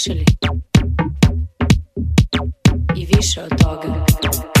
zaplašili. I više od toga.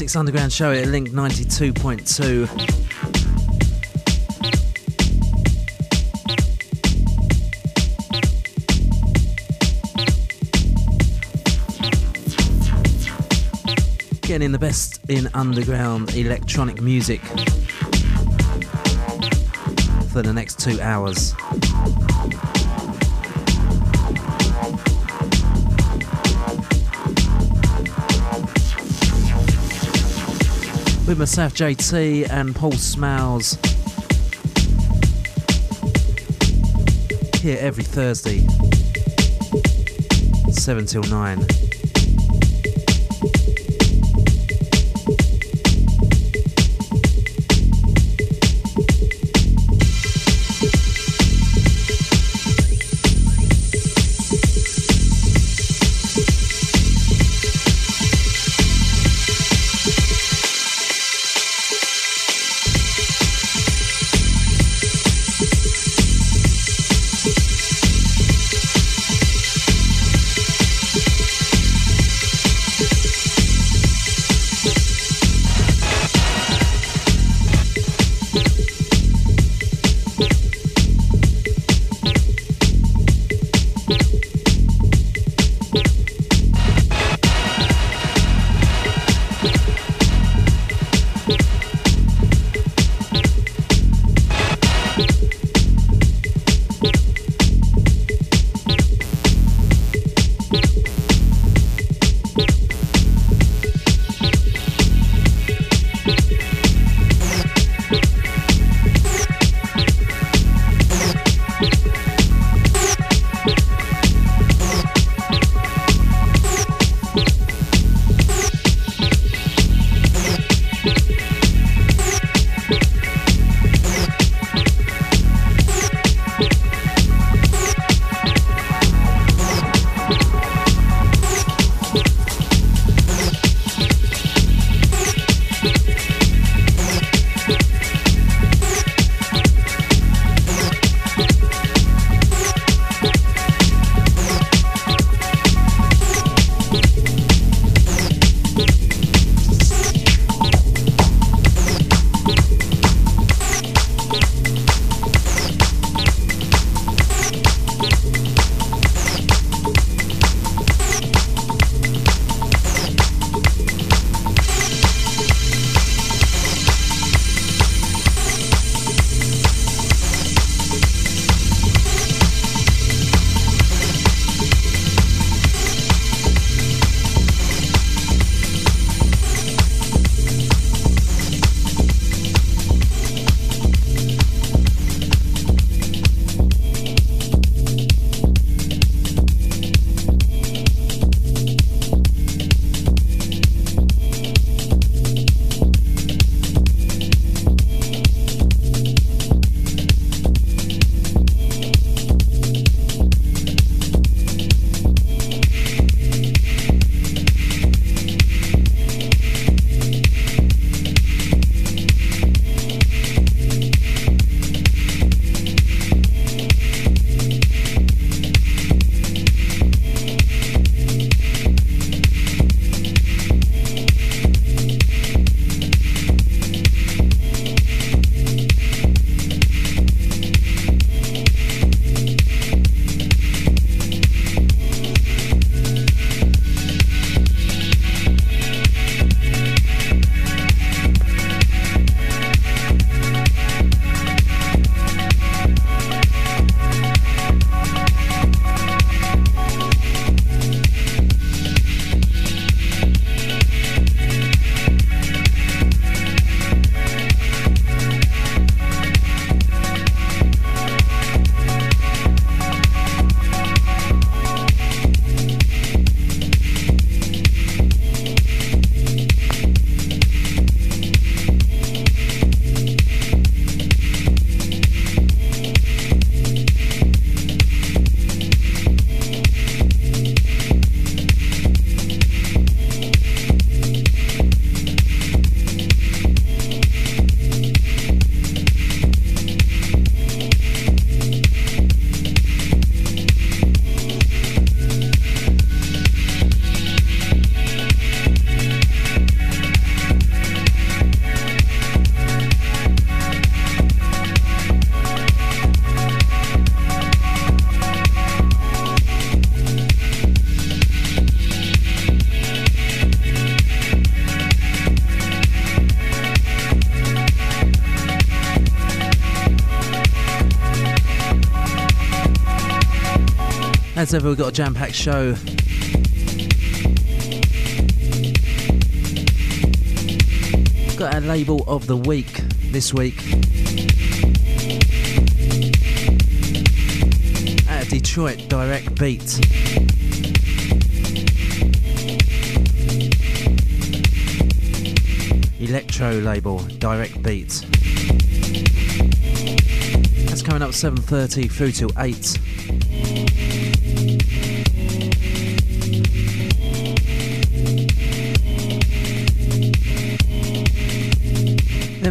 Essex Underground Show at Link 92.2. getting in the best in underground electronic music for the next two hours. with myself, JT, and Paul Smiles. Here every Thursday, 7 till 9. As ever, we've got a jam packed show. Got our label of the week this week. Out of Detroit, Direct Beat. Electro label, Direct Beat. That's coming up 7.30 through till 8.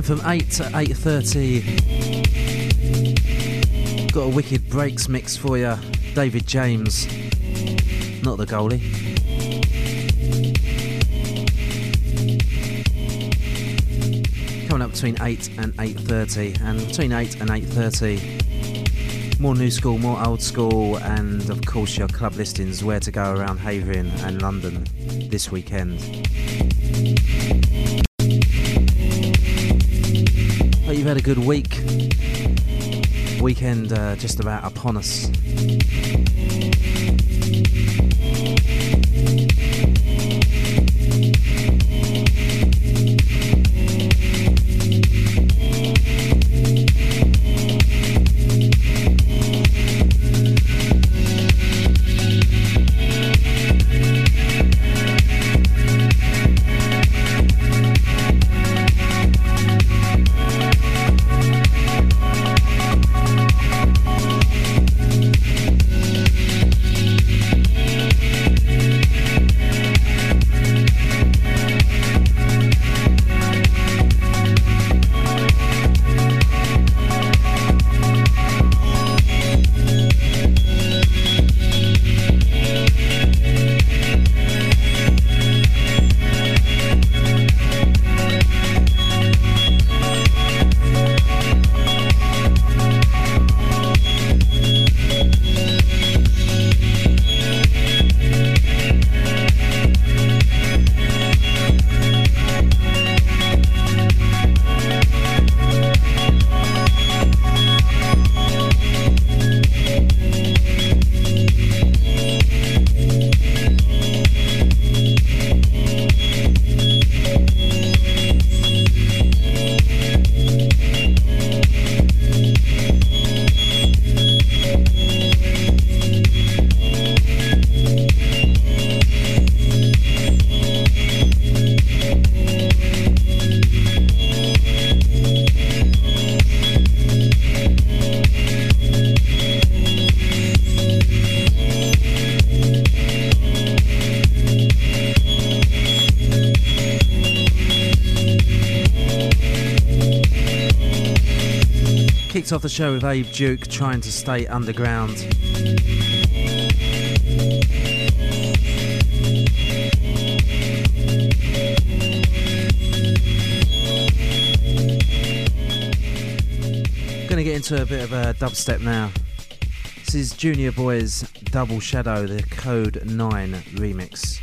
From 8 to 8.30, got a wicked breaks mix for you. David James, not the goalie. Coming up between 8 and 8.30, and between 8 and 8.30, More new school, more old school, and of course your club listings where to go around Havering and London this weekend. A good week. Weekend uh, just about upon us. Kicked off the show with Abe Duque trying to stay underground. Gonna get into a bit of a dubstep now. This is Junior Boy's Double Shadow, the Kode9 remix.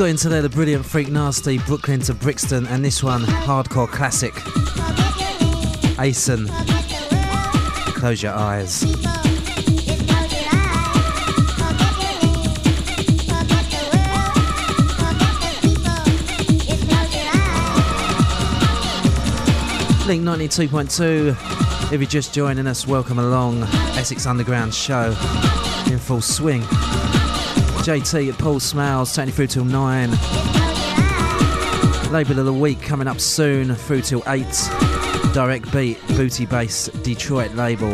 Got into there the brilliant Freq Nasty, Brooklyn to Brixton, and this one, hardcore classic. Acen. Close your eyes. Link 92.2. If you're just joining us, welcome along. Essex Underground show in full swing. JT at Paul Smiles, taking you through till 9. Label of the week coming up soon, through till 8. Direct Beat, Booty Bass, Detroit label.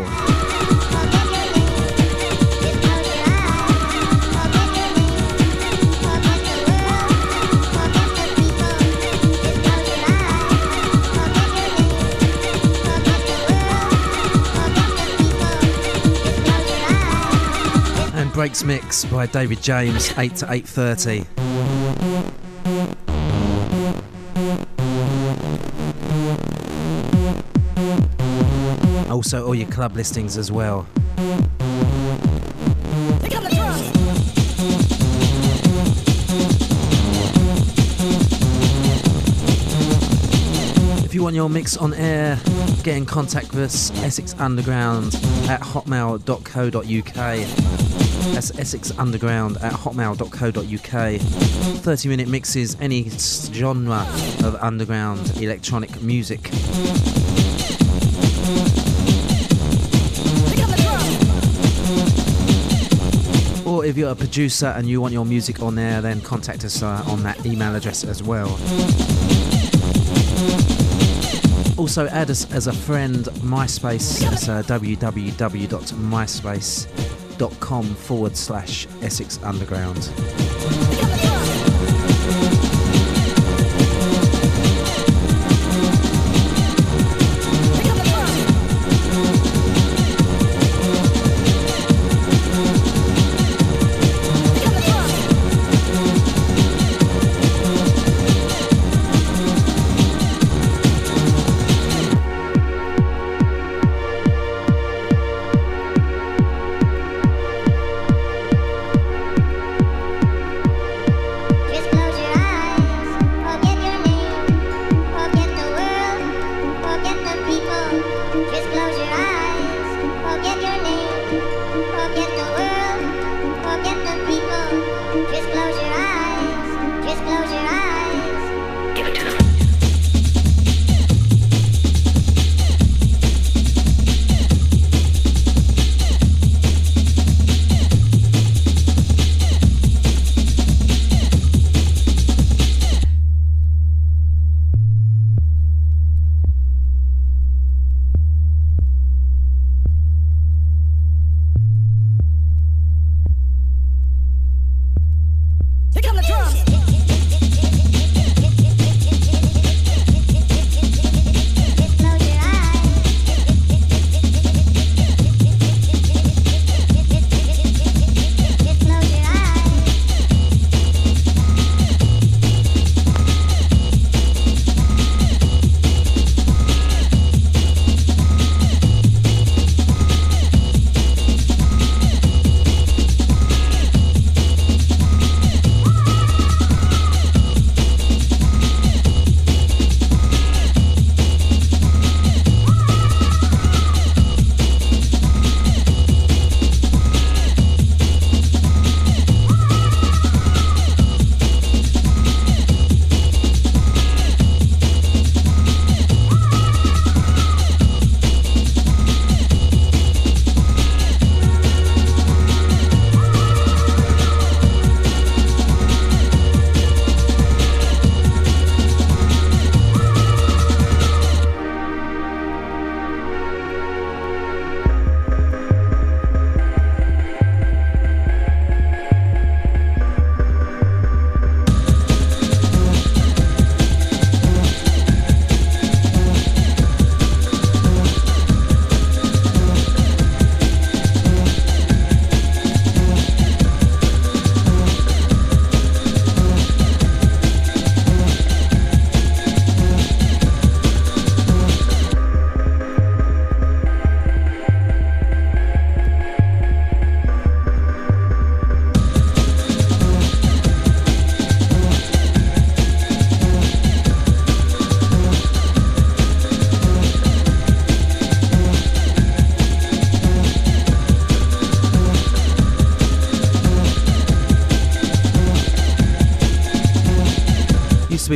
Mix by David James, 8 to 8.30. Also all your club listings as well. If you want your mix on air, get in contact with us, Essex Underground at hotmail.co.uk. That's Essex Underground at hotmail.co.uk. 30 minute mixes, any genre of underground electronic music. Or if you're a producer and you want your music on there, then contact us uh, on that email address as well. Also, add us as a friend, MySpace. That's uh, www.myspace.com forward slash Essex Underground.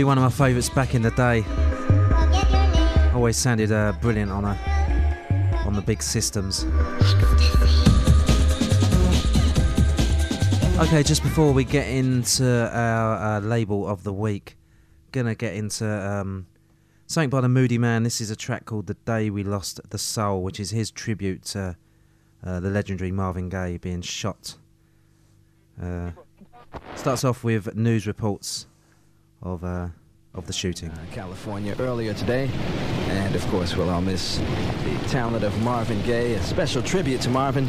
Be one of my favourites back in the day. Always sounded uh, brilliant on a on the big systems. Okay, just before we get into our uh, label of the week, gonna get into um, something by the Moodymann. This is a track called "The Day We Lost the Soul," which is his tribute to uh, the legendary Marvin Gaye being shot. Uh, starts off with news reports of uh, of the shooting. California earlier today. And of course, we'll all miss the talent of Marvin Gaye. A special tribute to Marvin.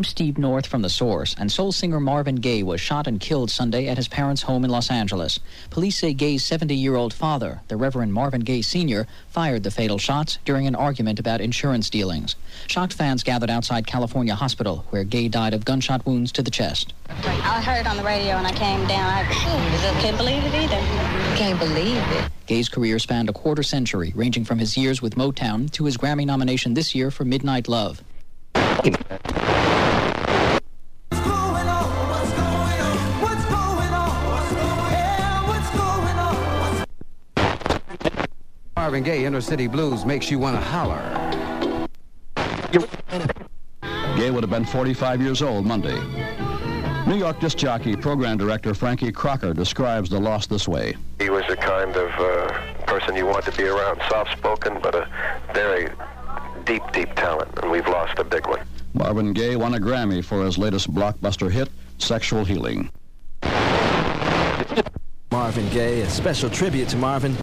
I'm Steve North from The Source, and soul singer Marvin Gaye was shot and killed Sunday at his parents' home in Los Angeles. Police say Gaye's 70 year old father, the Reverend Marvin Gaye Sr., fired the fatal shots during an argument about insurance dealings. Shocked fans gathered outside California Hospital, where Gaye died of gunshot wounds to the chest. I heard on the radio and I came down. I couldn't believe it either. Can't believe it. Gaye's career spanned a quarter century, ranging from his years with Motown to his Grammy nomination this year for Midnight Love. Marvin Gaye, Inner City Blues makes you want to holler. Gaye would have been 45 years old Monday. New York disc jockey program director Frankie Crocker describes the loss this way. He was the kind of uh, person you want to be around, soft-spoken, but a very deep, deep talent, and we've lost a big one. Marvin Gaye won a Grammy for his latest blockbuster hit, Sexual Healing. Marvin Gaye, a special tribute to Marvin.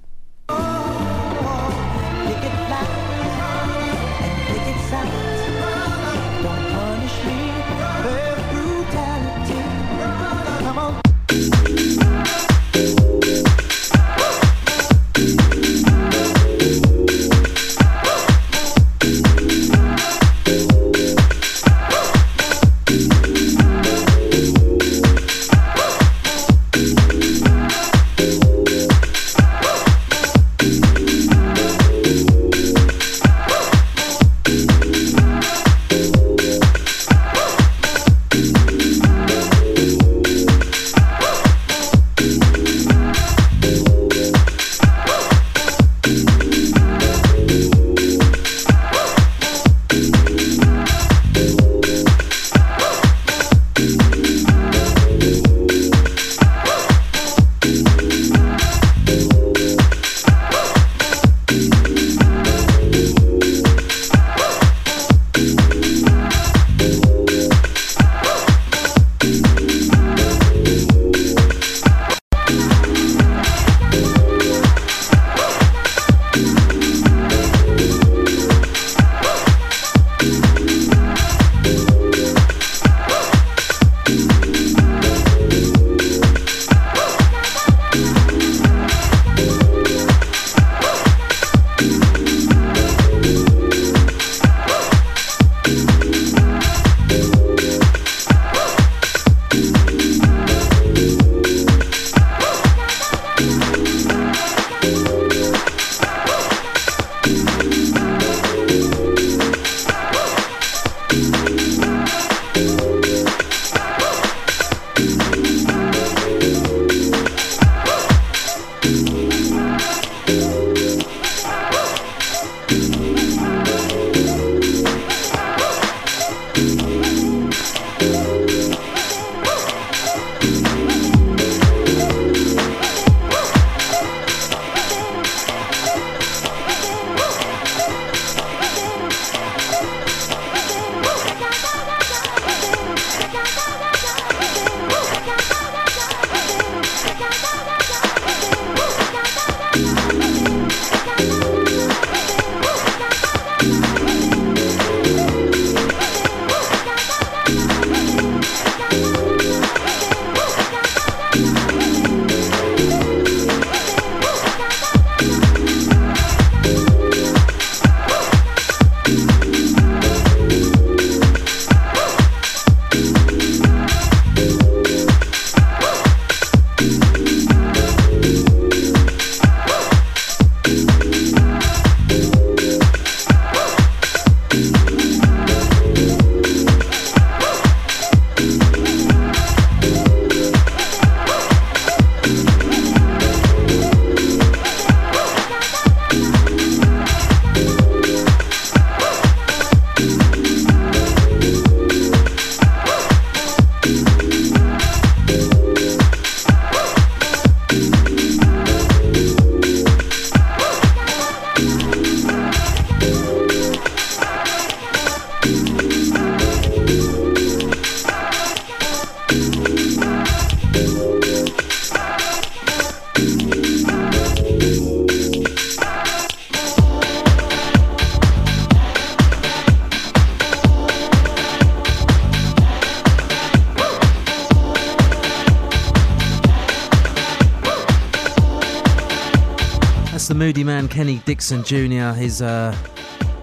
Moodymann, Kenny Dixon Jr., his uh,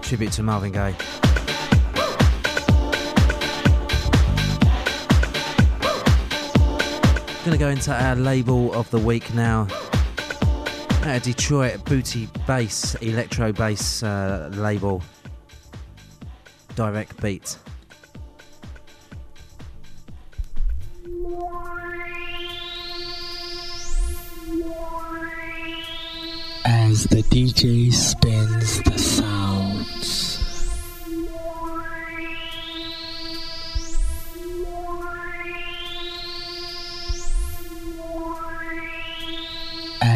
tribute to Marvin Gaye. Gonna go into our label of the week now. Our Detroit booty bass, electro bass uh, label, Direct Beat.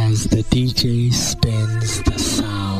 As the DJ spins the sounds.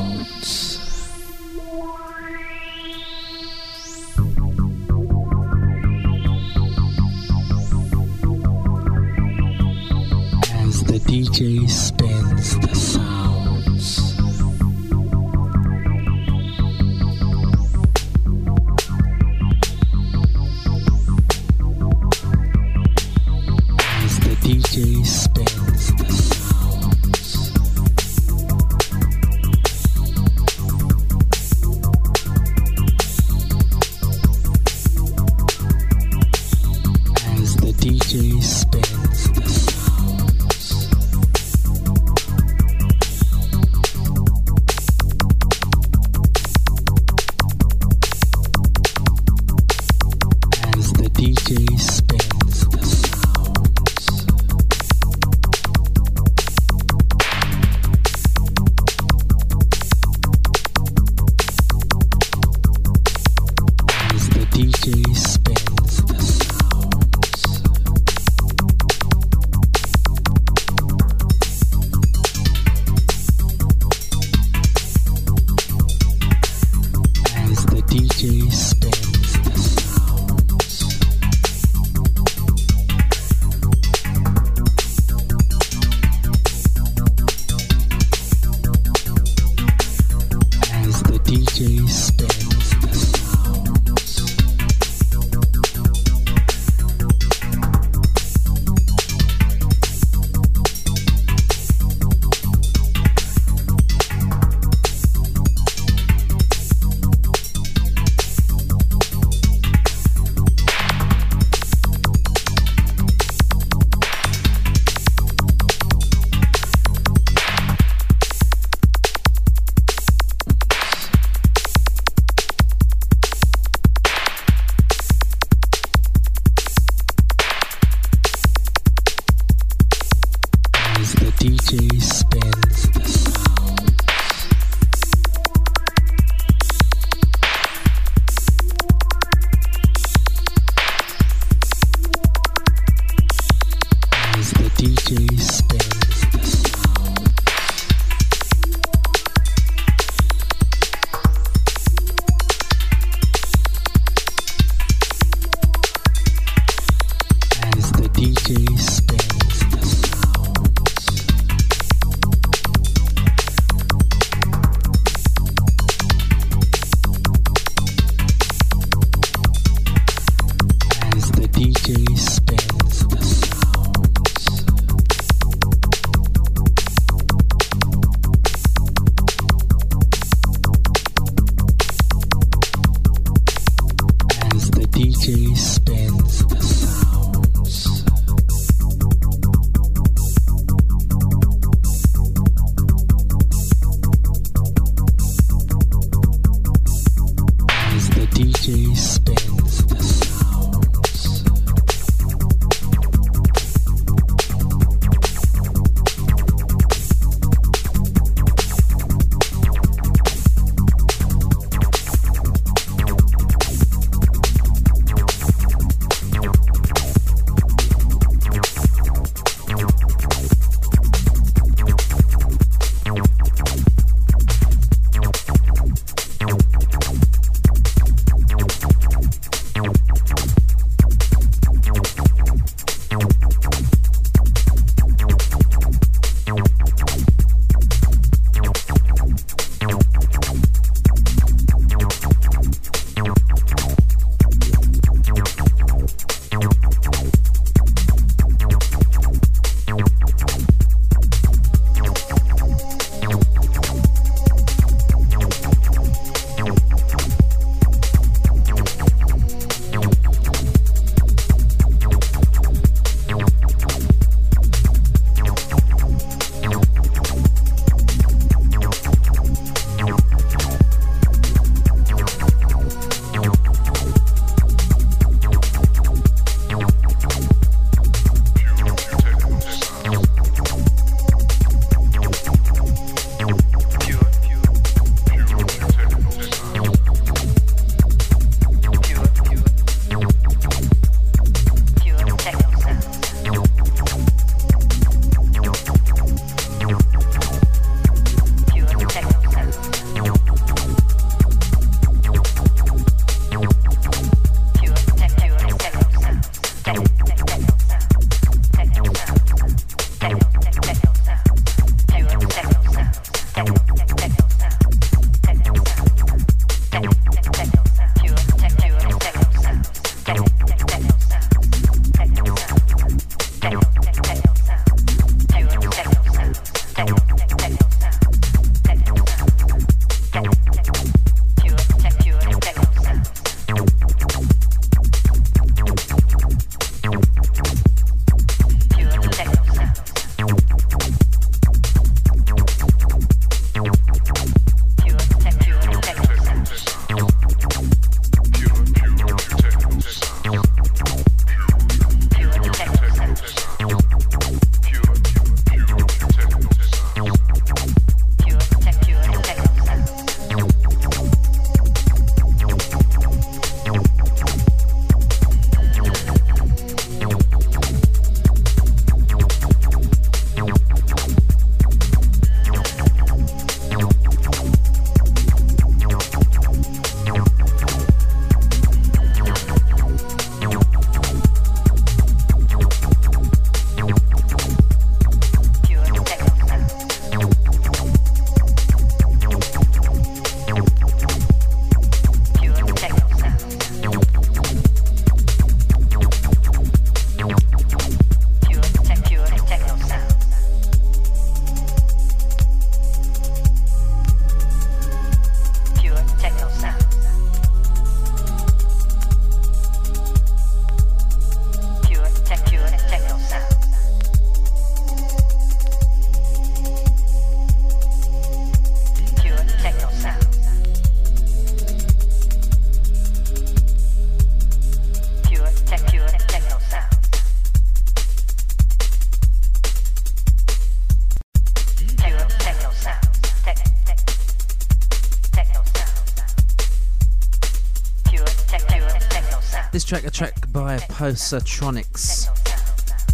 Track, a track by Posatronics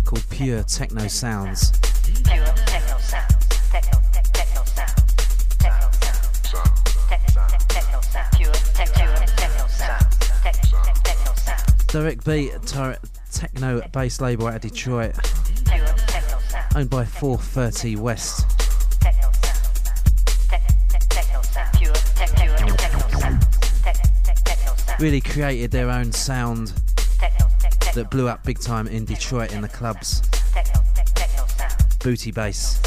called Pure Techno Sounds. Direct tar- techno bass label out of Detroit, owned by 430 West. Really created their own sound that blew up big time in Detroit in the clubs. Booty bass.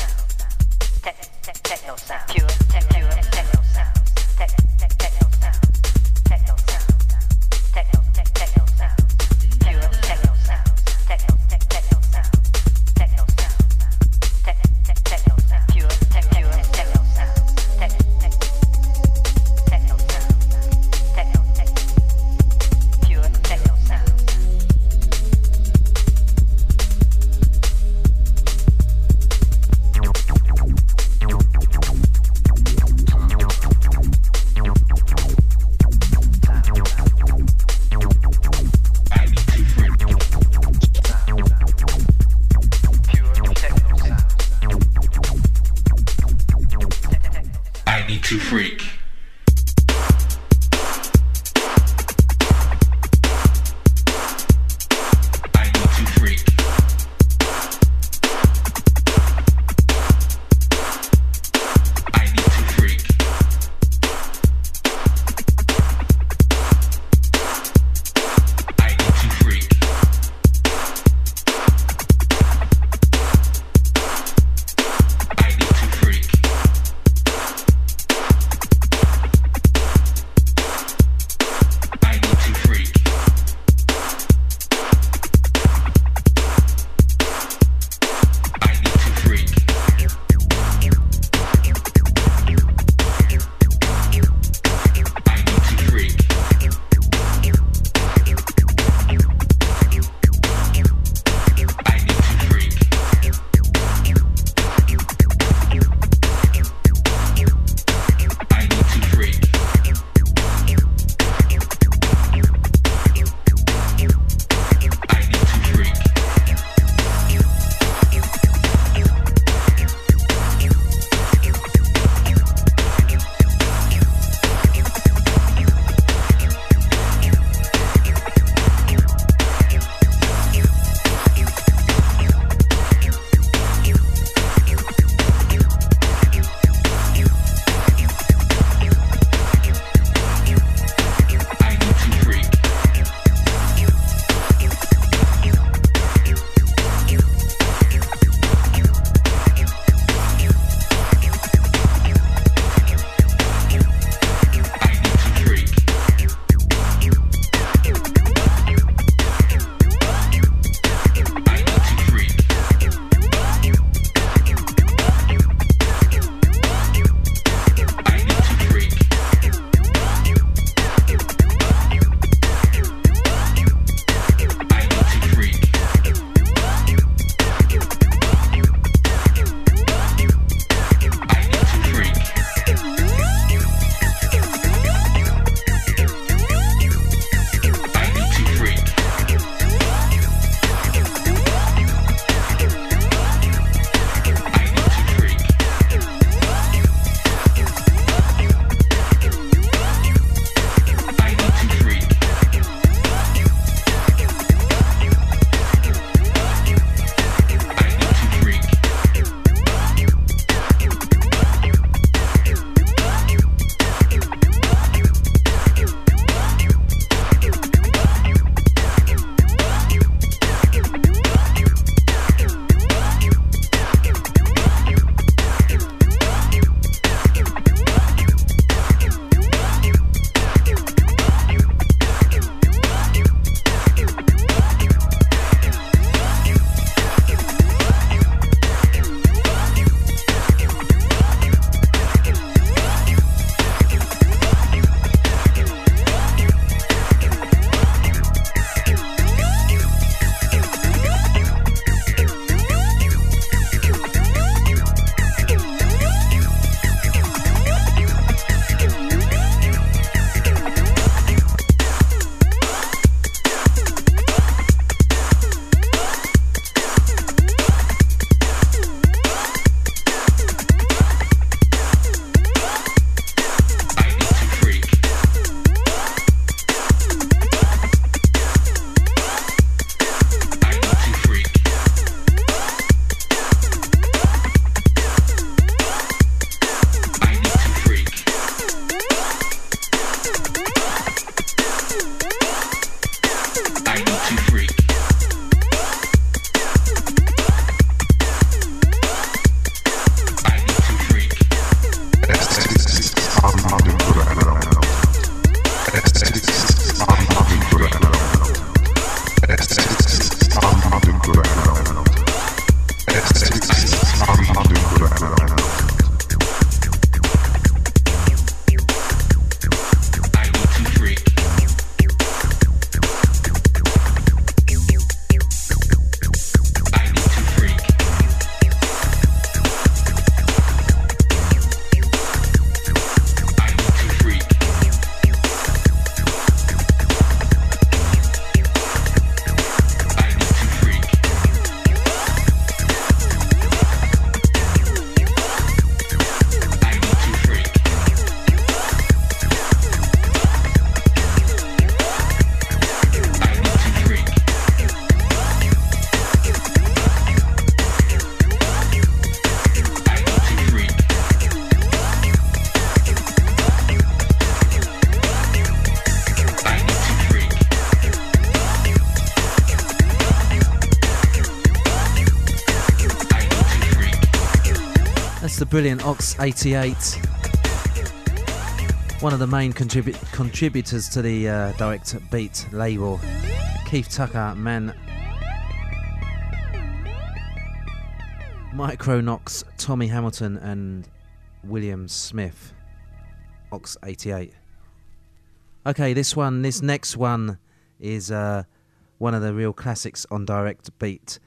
Brilliant Aux 88. One of the main contribu- contributors to the uh, Direct Beat label. Keith Tucker, man. Micronox, Tommy Hamilton, and William Smith. Aux 88. Okay, this one, this next one is uh, one of the real classics on Direct Beat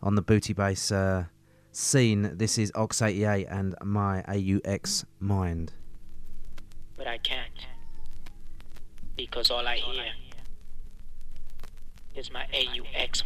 on the booty bass uh, scene. This is Aux 88 and My AUX Mind. but I can't. Because all I hear is my AUX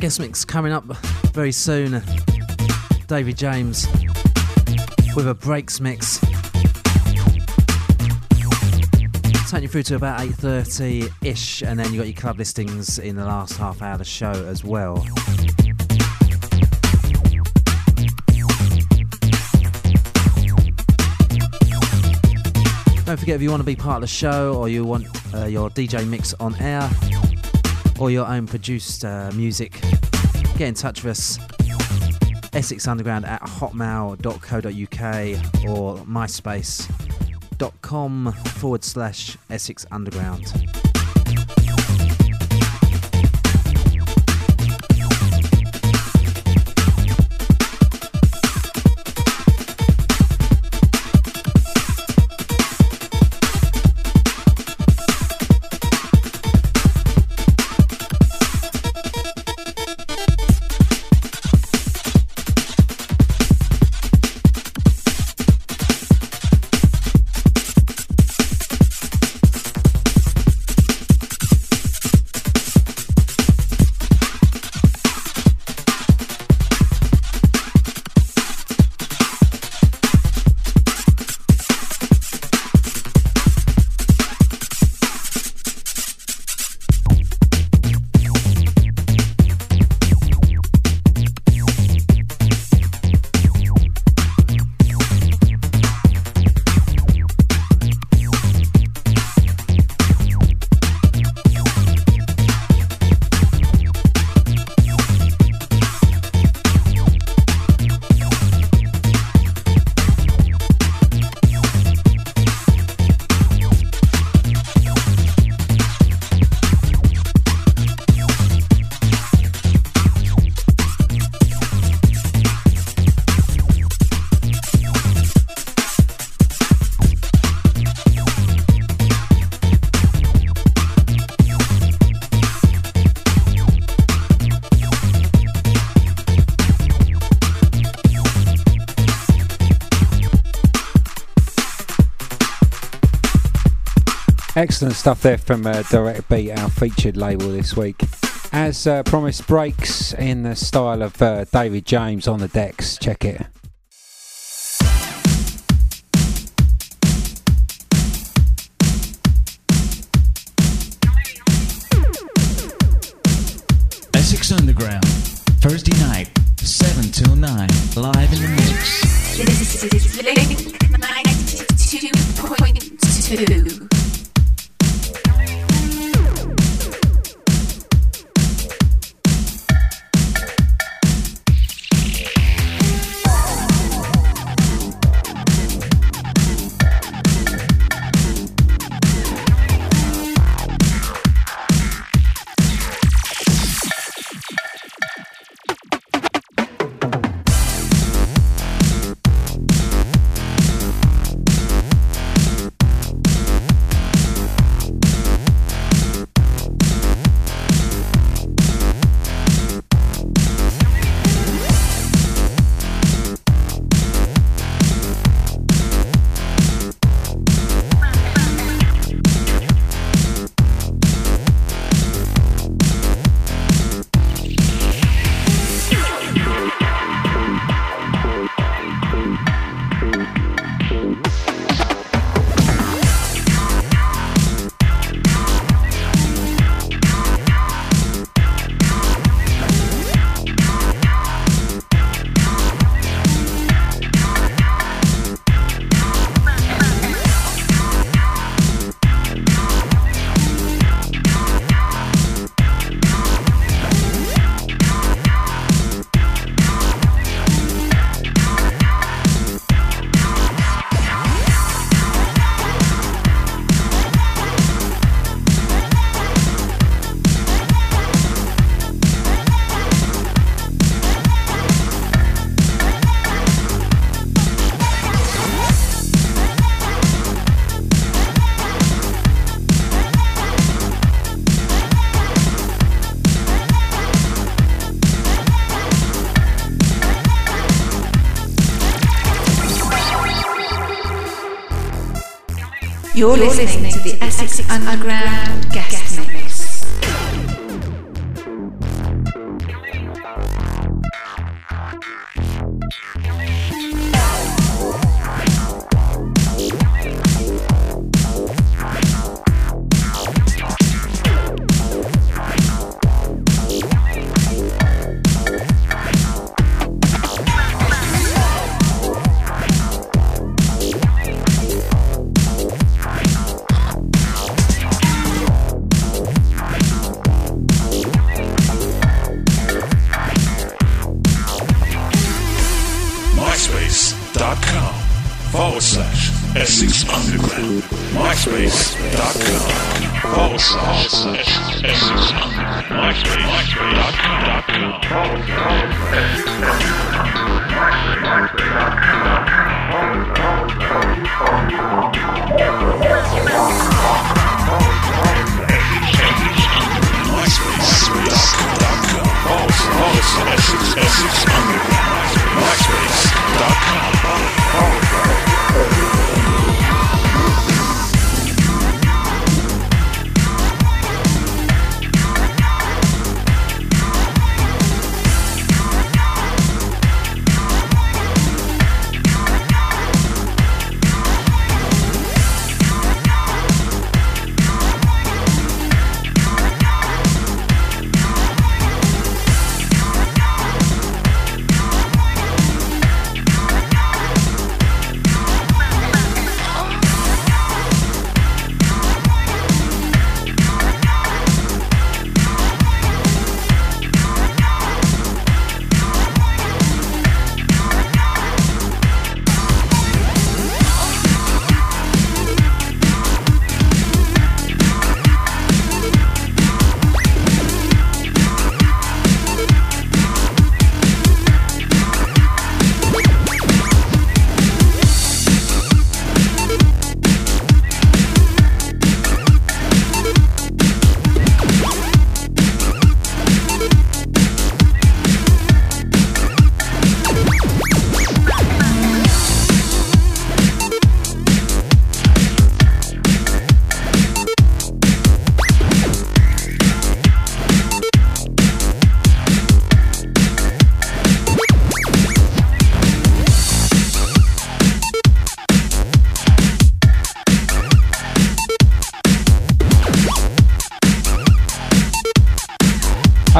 guest mix coming up very soon. David James with a breaks mix. Taking you through to about 8.30 ish, and then you got your club listings in the last half hour of the show as well. Don't forget if you want to be part of the show or you want uh, your DJ mix on air or your own produced uh, music, get in touch with us. Essex Underground at hotmail.co.uk or myspace.com forward slash Essex Underground. Excellent stuff there from uh, Direct Beat, our featured label this week. As uh, promised, breaks in the style of uh, David James on the decks. Check it. Essex Underground, Thursday night, 7 till 9, live in the mix. This is Link 92.2. You're listening to the Essex Underground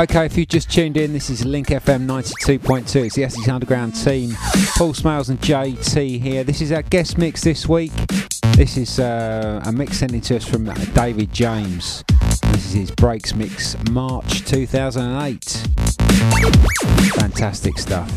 Okay, if you just tuned in, this is Link FM 92.2. It's the Essex Underground team. Paul Smales and JT here. This is our guest mix this week. This is uh, a mix sent in to us from David James. This is his Breaks mix, March 2008. Fantastic stuff.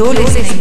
You're listening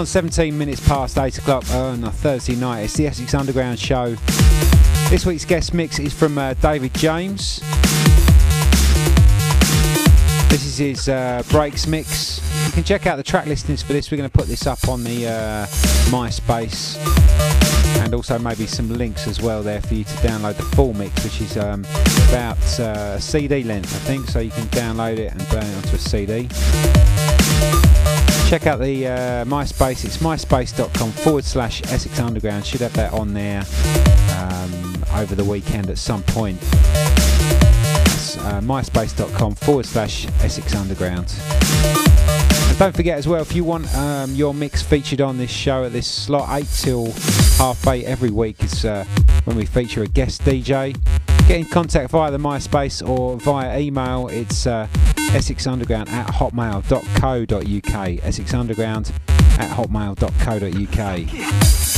gone 17 minutes past 8 o'clock on a Thursday night. It's the Essex Underground show. This week's guest mix is from uh, David James. This is his uh, breaks mix. You can check out the track listings for this. We're going to put this up on the uh, MySpace and also maybe some links as well there for you to download the full mix, which is um, about uh, CD length, I think. So you can download it and burn it onto a CD check out the uh, MySpace. It's myspace.com forward slash Essex Underground. Should have that on there um, over the weekend at some point. It's uh, myspace.com forward slash Essex Underground. Don't forget as well, if you want um, your mix featured on this show at this slot, 8 till half 8 every week is uh, when we feature a guest DJ. Get in contact via the MySpace or via email. It's uh, essexunderground at hotmail.co.uk. Essexunderground at hotmail.co.uk.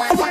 I'm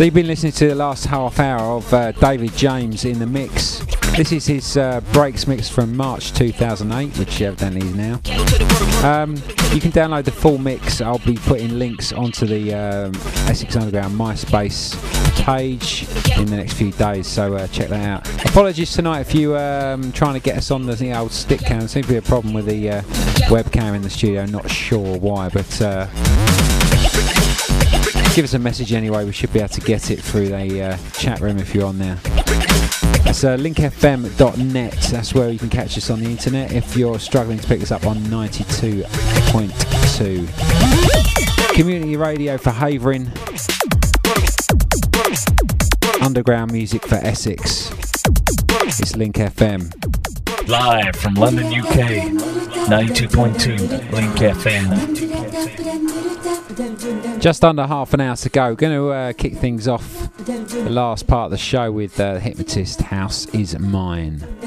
So you've been listening to the last half hour of uh, David James in the mix. This is his uh, breaks mix from March 2008, which evidently is now. Um, you can download the full mix. I'll be putting links onto the um, Essex Underground MySpace page in the next few days, so uh, check that out. Apologies tonight if you um, trying to get us on the, old Stickam. Seems to be a problem with the uh, webcam in the studio. Not sure why, but uh, give us a message anyway. We should be able to get it through the uh, chat room if you're on there. That's uh, linkfm.net. That's where you can catch us on the internet if you're struggling to pick us up on 92.2. Community radio for Havering. Underground music for Essex. It's Link FM. Live from London, UK, 92.2 Link FM. Just under half an hour to go. Going to uh, kick things off the last part of the show with uh, Hypnotist House is Mine.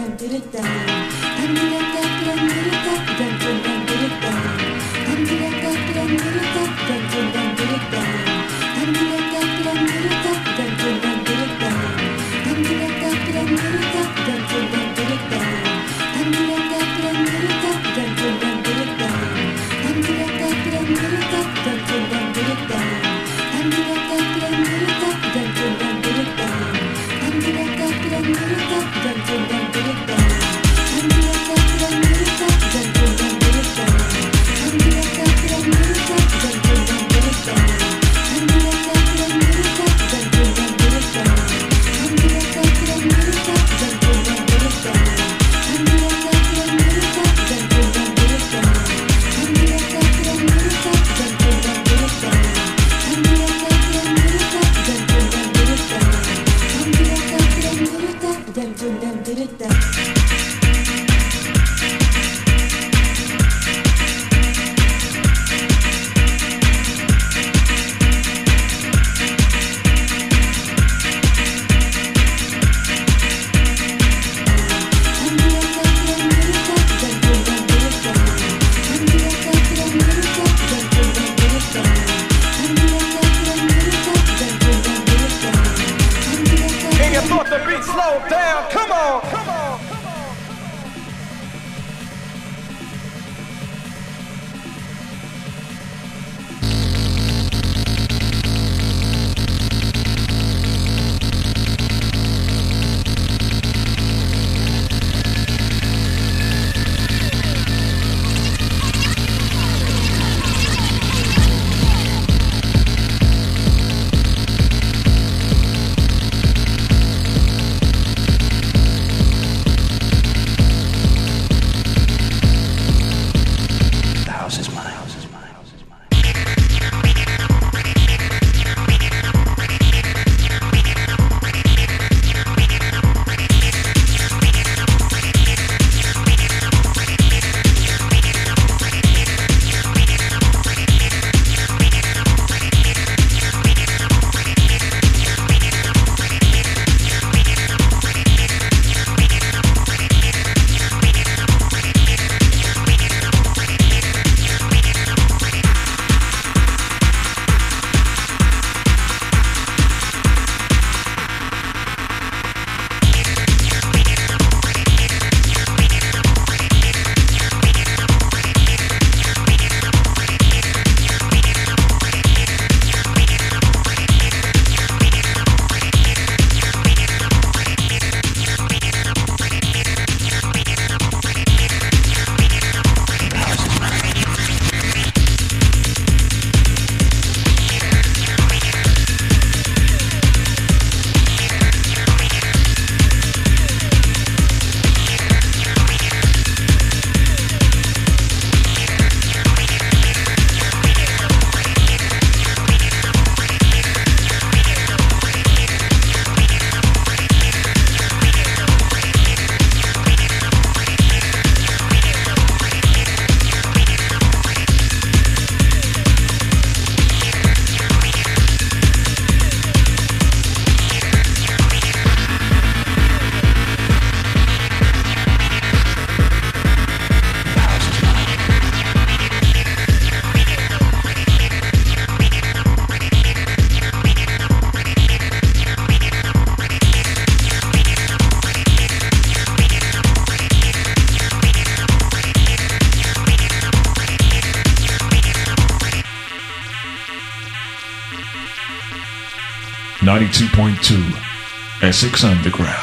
92.2 Essex Underground.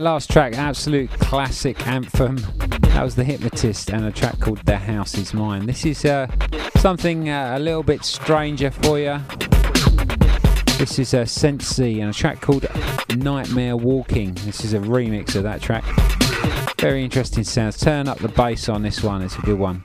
That last track, absolute classic anthem. That was The Hypnotist and a track called The House Is Mine. This is uh, something uh, a little bit stranger for you. This is uh, Sensi and a track called Nightmare Walking. This is a remix of that track. Very interesting sounds. Turn up the bass on this one, it's a good one.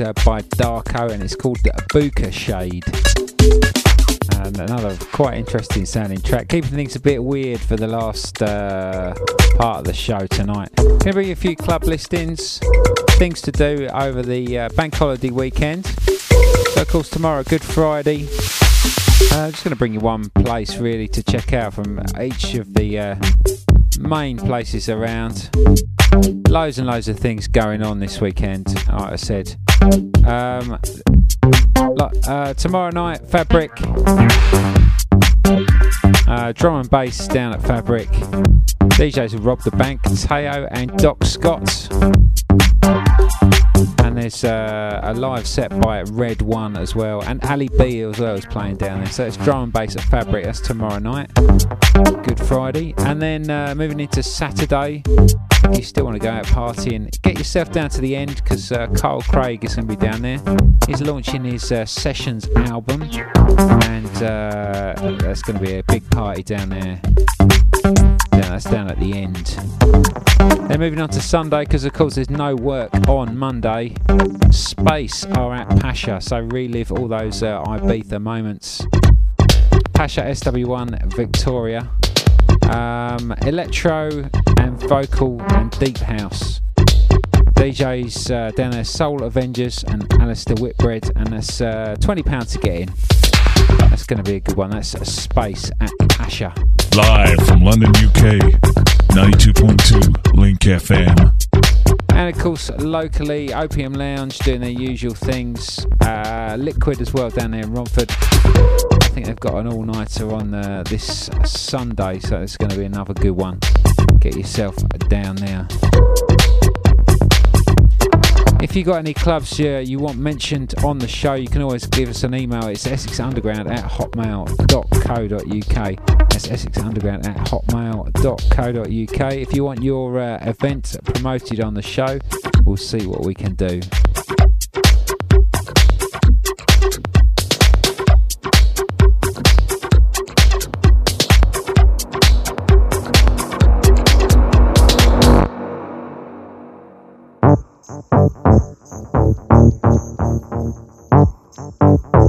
Uh, by Darko and it's called Booka Shade. And another quite interesting sounding track. Keeping things a bit weird for the last uh, part of the show tonight. Gonna bring you a few club listings, things to do over the uh, bank holiday weekend. So, of course, tomorrow, Good Friday. I'm uh, just going to bring you one place really to check out from each of the uh, main places around. Loads and loads of things going on this weekend, like I said. Um, uh, tomorrow night, Fabric. Uh, drum and bass down at Fabric. DJs will rob the bank, Teo and Doc Scott. And there's uh, a live set by Red One as well, and Ali B as well is playing down there. So it's drum and bass at Fabric. That's tomorrow night, Good Friday, and then uh, moving into Saturday. You still want to go out partying, get yourself down to the end because uh, Carl Craig is going to be down there. He's launching his uh, Sessions album, and uh, that's going to be a big party down there. Yeah, that's down at the end. Then moving on to Sunday, because of course there's no work on Monday. Space are at Pacha, so relive all those uh, Ibiza moments. Pacha SW1 Victoria. Um, electro and vocal and deep house. DJs uh, down there, Soul Avengerz and Alistair Whitehead, and that's uh, £20 to get in. That's going to be a good one. That's Space at Pacha. Live from London, UK, 92.2 Link FM. And of course, locally, Opium Lounge doing their usual things. Uh, Liquid as well down there in Romford. I think they've got an all nighter on uh, this Sunday, so it's going to be another good one. Get yourself down there. If you've got any clubs uh, you want mentioned on the show, you can always give us an email. It's essexunderground at hotmail.co.uk. That's essexunderground at hotmail.co.uk. If you want your uh, event promoted on the show, we'll see what we can do. Into a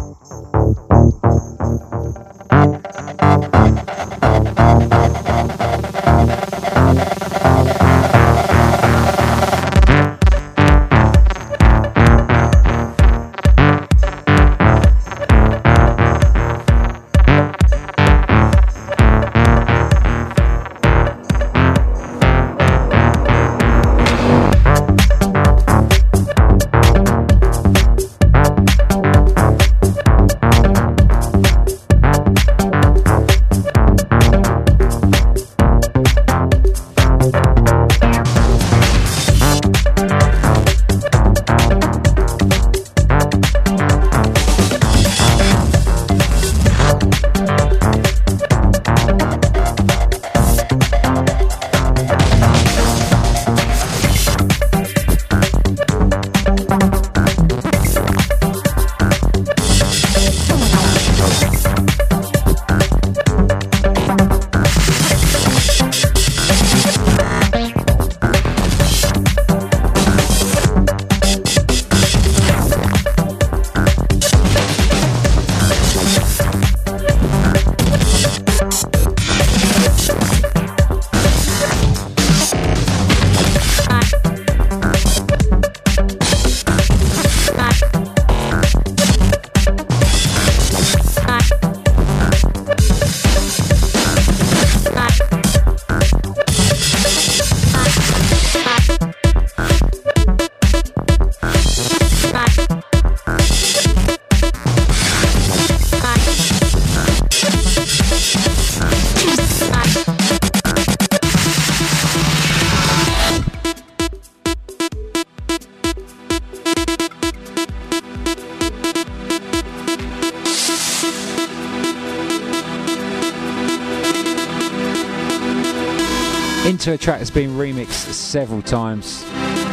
that's been remixed several times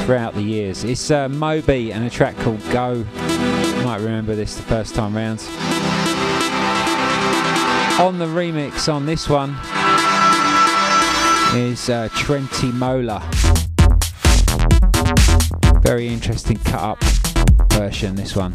throughout the years. It's uh, Moby and a track called Go. You might remember this the first time round. On the remix on this one is uh, Trentemøller. Very interesting cut up version, this one.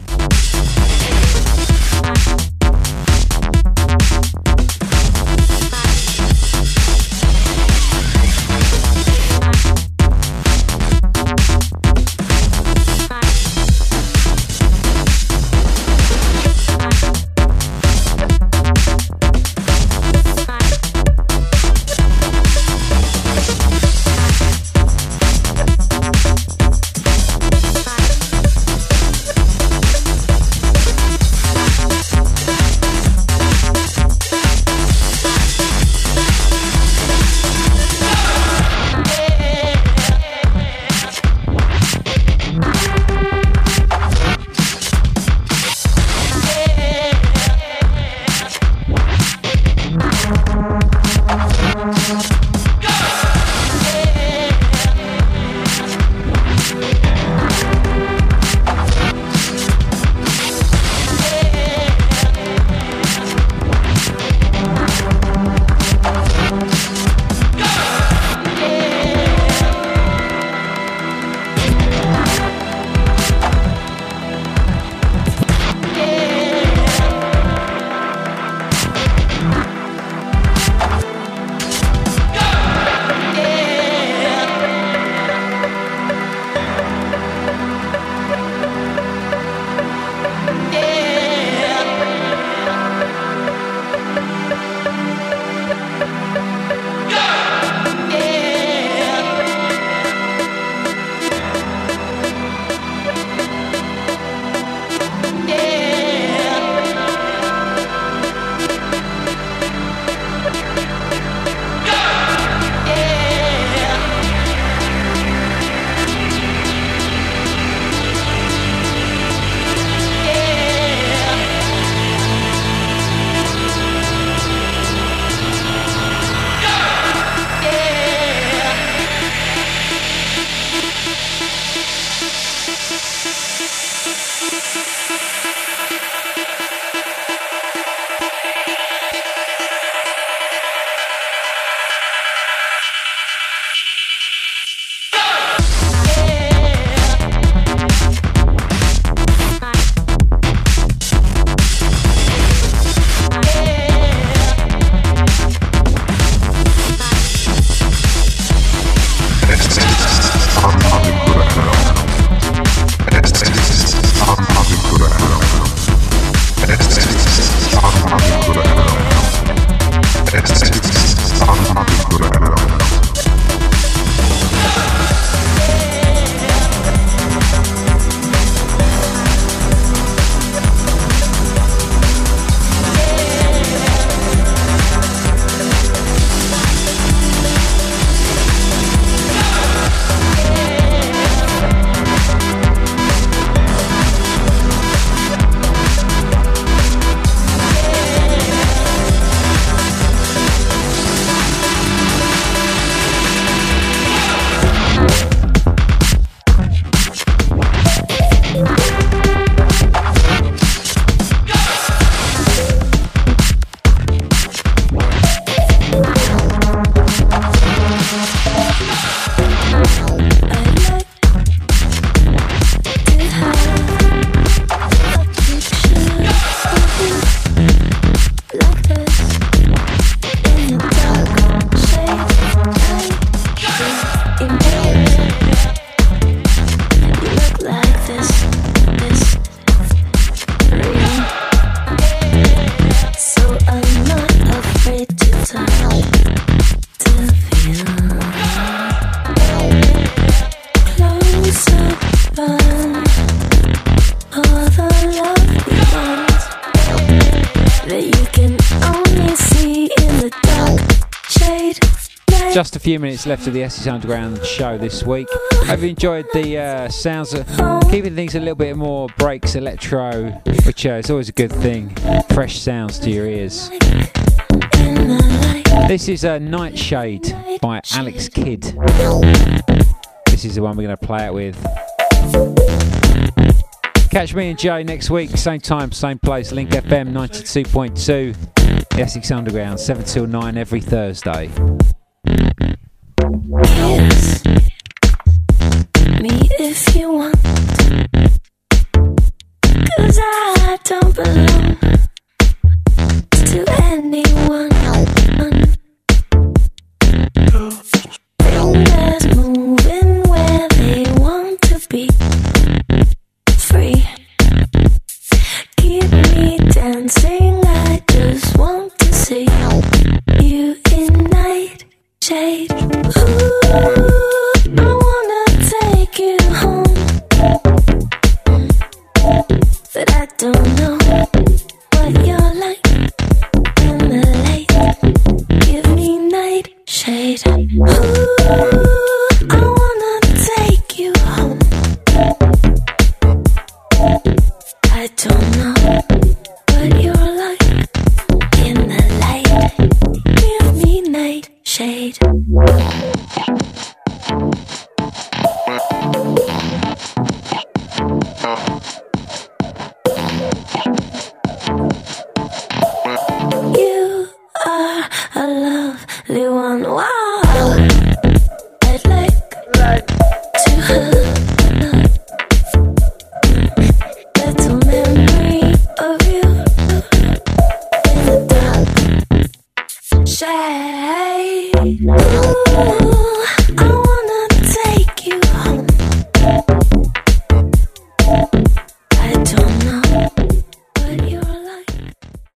Few minutes left of the Essex Underground show this week. Hope you enjoyed the uh, sounds, of keeping things a little bit more breaks, electro, which uh, is always a good thing. Fresh sounds to your ears. This is uh, Nightshade by Alex Kidd. This is the one we're going to play it with. Catch me and Jay next week, same time, same place, Link FM 92.2, the Essex Underground, 7 till 9 every Thursday. I